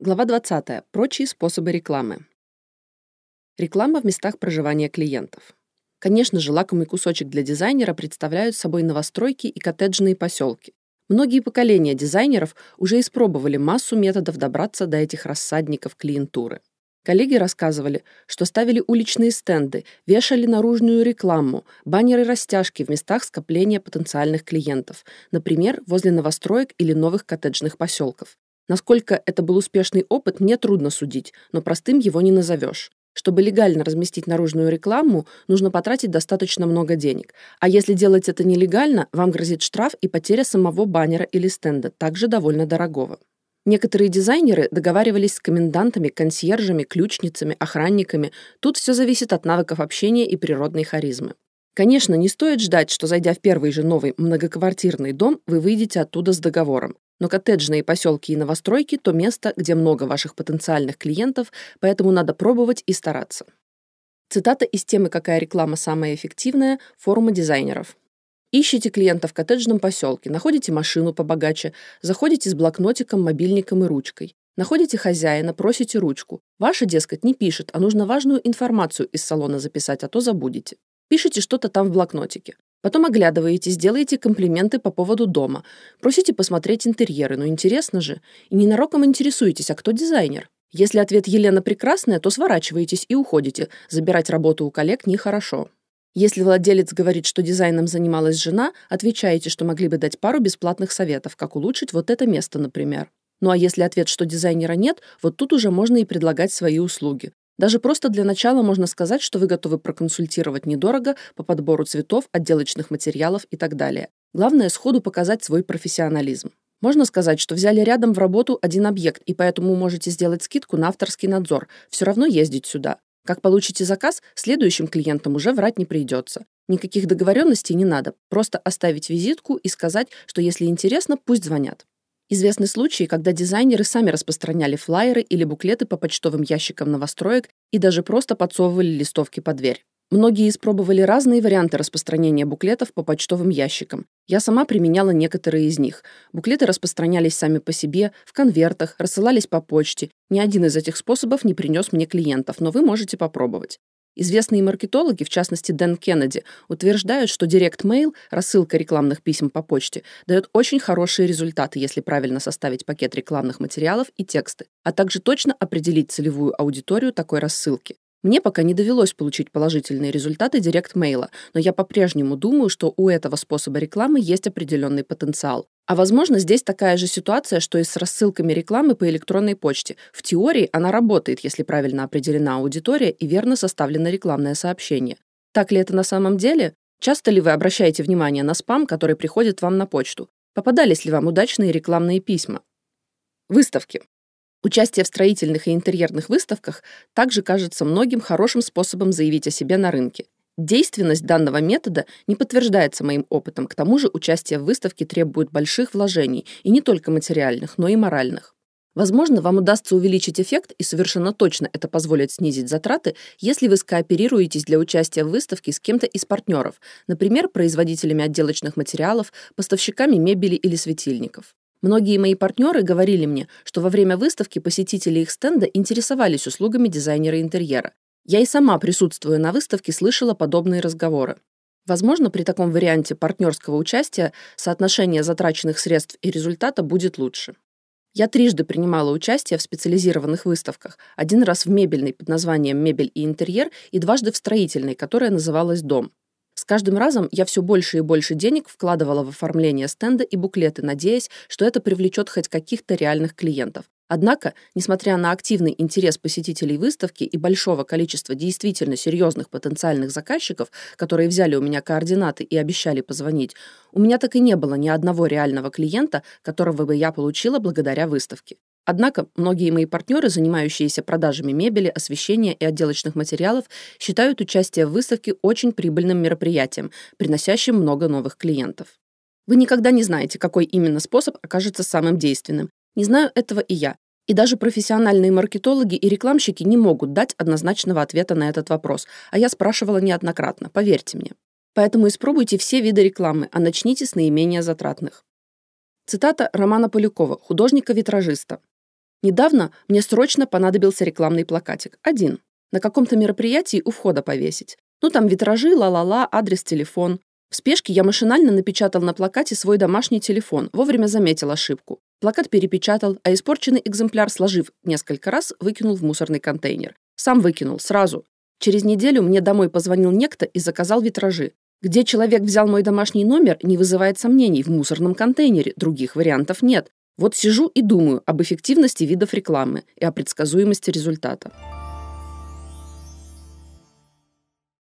Глава 20. Прочие способы рекламы. Реклама в местах проживания клиентов. Конечно же, лакомый кусочек для дизайнера представляют собой новостройки и коттеджные поселки. Многие поколения дизайнеров уже испробовали массу методов добраться до этих рассадников клиентуры. Коллеги рассказывали, что ставили уличные стенды, вешали наружную рекламу, баннеры-растяжки в местах скопления потенциальных клиентов, например, возле новостроек или новых коттеджных поселков. Насколько это был успешный опыт, мне трудно судить, но простым его не назовешь. Чтобы легально разместить наружную рекламу, нужно потратить достаточно много денег. А если делать это нелегально, вам грозит штраф и потеря самого баннера или стенда, также довольно дорогого. Некоторые дизайнеры договаривались с комендантами, консьержами, ключницами, охранниками. Тут все зависит от навыков общения и природной харизмы. Конечно, не стоит ждать, что зайдя в первый же новый многоквартирный дом, вы выйдете оттуда с договором. Но коттеджные поселки и новостройки – то место, где много ваших потенциальных клиентов, поэтому надо пробовать и стараться. Цитата из темы «Какая реклама самая эффективная» форума дизайнеров. Ищите клиента в коттеджном поселке, находите машину побогаче, заходите с блокнотиком, мобильником и ручкой. Находите хозяина, просите ручку. Ваша, дескать, не пишет, а нужно важную информацию из салона записать, а то забудете. Пишите что-то там в блокнотике. Потом оглядываетесь, делаете комплименты по поводу дома, просите посмотреть интерьеры, но интересно же. И ненароком интересуетесь, а кто дизайнер? Если ответ Елена прекрасная, то сворачиваетесь и уходите. Забирать работу у коллег нехорошо. Если владелец говорит, что дизайном занималась жена, отвечаете, что могли бы дать пару бесплатных советов, как улучшить вот это место, например. Ну а если ответ, что дизайнера нет, вот тут уже можно и предлагать свои услуги. Даже просто для начала можно сказать, что вы готовы проконсультировать недорого по подбору цветов, отделочных материалов и так далее. Главное сходу показать свой профессионализм. Можно сказать, что взяли рядом в работу один объект, и поэтому можете сделать скидку на авторский надзор. Все равно ездить сюда. Как получите заказ, следующим клиентам уже врать не придется. Никаких договоренностей не надо. Просто оставить визитку и сказать, что если интересно, пусть звонят. Известны случаи, когда дизайнеры сами распространяли флаеры или буклеты по почтовым ящикам новостроек и даже просто подсовывали листовки под дверь. Многие испробовали разные варианты распространения буклетов по почтовым ящикам. Я сама применяла некоторые из них. Буклеты распространялись сами по себе, в конвертах, рассылались по почте. Ни один из этих способов не принес мне клиентов, но вы можете попробовать. Известные маркетологи, в частности Дэн Кеннеди, утверждают, что директ-мейл, рассылка рекламных писем по почте, дает очень хорошие результаты, если правильно составить пакет рекламных материалов и тексты, а также точно определить целевую аудиторию такой рассылки. Мне пока не довелось получить положительные результаты директ-мейла, но я по-прежнему думаю, что у этого способа рекламы есть определенный потенциал. А возможно, здесь такая же ситуация, что и с рассылками рекламы по электронной почте. В теории она работает, если правильно определена аудитория и верно составлено рекламное сообщение. Так ли это на самом деле? Часто ли вы обращаете внимание на спам, который приходит вам на почту? Попадались ли вам удачные рекламные письма? Выставки. Участие в строительных и интерьерных выставках также кажется многим хорошим способом заявить о себе на рынке. Действенность данного метода не подтверждается моим опытом, к тому же участие в выставке требует больших вложений, и не только материальных, но и моральных. Возможно, вам удастся увеличить эффект, и совершенно точно это позволит снизить затраты, если вы скооперируетесь для участия в выставке с кем-то из партнеров, например, производителями отделочных материалов, поставщиками мебели или светильников. Многие мои партнеры говорили мне, что во время выставки посетители их стенда интересовались услугами дизайнера интерьера. Я и сама, присутствуя на выставке, слышала подобные разговоры. Возможно, при таком варианте партнерского участия соотношение затраченных средств и результата будет лучше. Я трижды принимала участие в специализированных выставках. Один раз в мебельной под названием «Мебель и интерьер» и дважды в строительной, которая называлась «Дом». С каждым разом я все больше и больше денег вкладывала в оформление стенда и буклеты, надеясь, что это привлечет хоть каких-то реальных клиентов. Однако, несмотря на активный интерес посетителей выставки и большого количества действительно серьезных потенциальных заказчиков, которые взяли у меня координаты и обещали позвонить, у меня так и не было ни одного реального клиента, которого бы я получила благодаря выставке. Однако многие мои партнеры, занимающиеся продажами мебели, освещения и отделочных материалов, считают участие в выставке очень прибыльным мероприятием, приносящим много новых клиентов. Вы никогда не знаете, какой именно способ окажется самым действенным. Не знаю этого и я. И даже профессиональные маркетологи и рекламщики не могут дать однозначного ответа на этот вопрос, а я спрашивала неоднократно, поверьте мне. Поэтому испробуйте все виды рекламы, а начните с наименее затратных. Цитата Романа Полякова, художника-витражиста. Недавно мне срочно понадобился рекламный плакатик. Один. На каком-то мероприятии у входа повесить. Ну там витражи, ла-ла-ла, адрес, телефон. В спешке я машинально напечатал на плакате свой домашний телефон, вовремя заметил ошибку. Плакат перепечатал, а испорченный экземпляр, сложив несколько раз, выкинул в мусорный контейнер. Сам выкинул, сразу. Через неделю мне домой позвонил некто и заказал витражи. Где человек взял мой домашний номер, не вызывает сомнений, в мусорном контейнере, других вариантов нет. Вот сижу и думаю об эффективности видов рекламы и о предсказуемости результата.